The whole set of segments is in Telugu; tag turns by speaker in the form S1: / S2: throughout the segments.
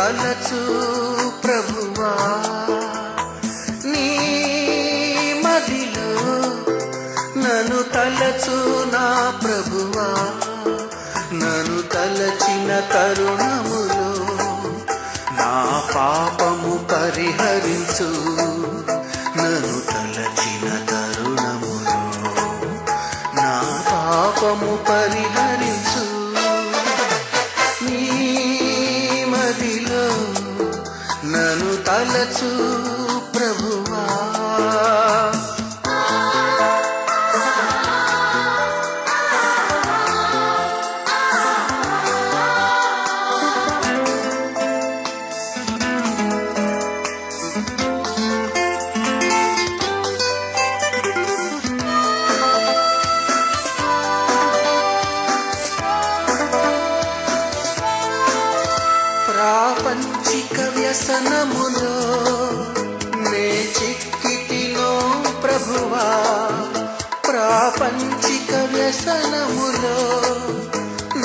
S1: తలచు ప్రభువా నీ మదిలో నన్ను తలచు నా ప్రభువా నన్ను తలచిన తరుణములో నా పాపము పరిహరించు నన్ను తలచిన తరుణములో నా పాపము పరిహరించు నన్ను తలచు ప్రభువా వ్యసనములో నే చిక్కితినో ప్రభువా ప్రాపంచిక వ్యసనములో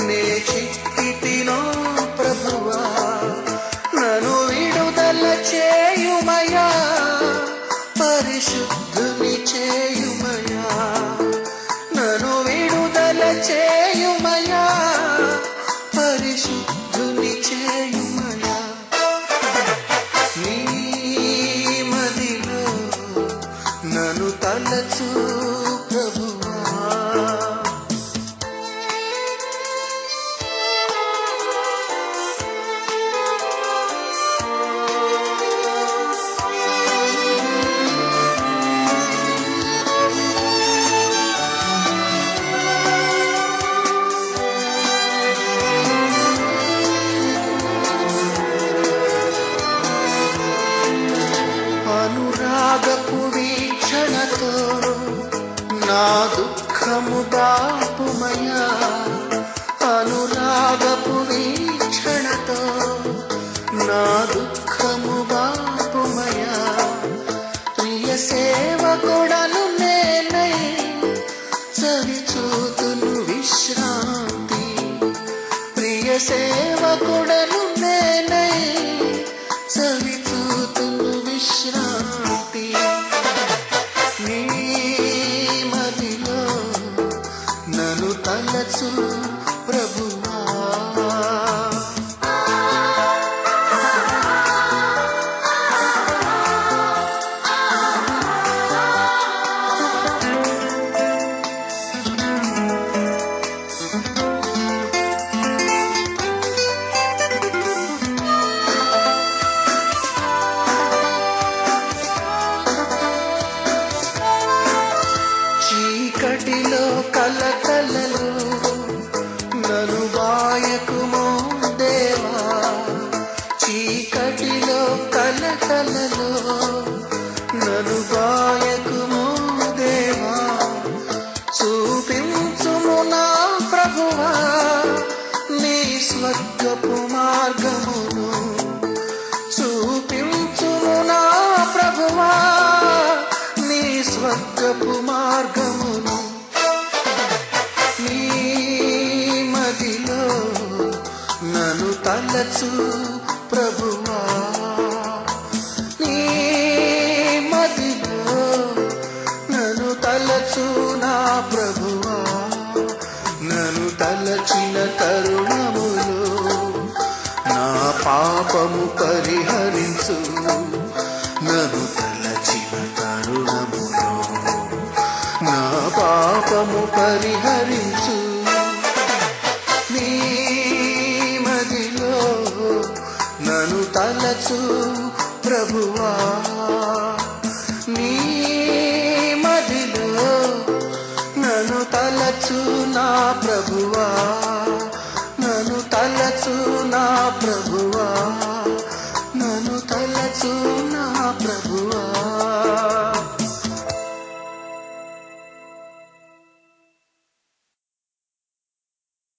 S1: నే చిక్కితినో ప్రభువా నను విడుదల చేయుమయా పరిశుద్ధుని చేయుమయా నను విడుదల చేయుమయా నన్ను తలచు ప్రభువా అనురాగపు వీక్షణతో నా దుఃఖము దాపుమయా. అనురాగపు వీక్షణతో నా దుఃఖ మనసు తలచు ప్రభువా. చీకటిలో కలకలలో కలకలలో నను బాయకుమో దేవా చూపించుము నా ప్రభువా నీ స్వర్గపు మార్గమును చూపించుము నా ప్రభువా నీ స్వర్గపు మార్గమును. నీ మదిలో నన్ను తలచు ప్రభువా నన్ను తలచిన తరుణములో నా పాపము పరిహరించు. నన్ను తలచిన తరుణములో నా పాపము పరిహరించు. నీ మదిలో నన్ను తలచు ప్రభువా. నీ నను తలచు నా ప్రభువా. నను తలచు నా ప్రభువా.